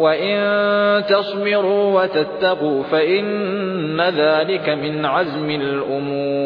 وإن تصبروا وتتقوا فإن ذلك من عزم الأمور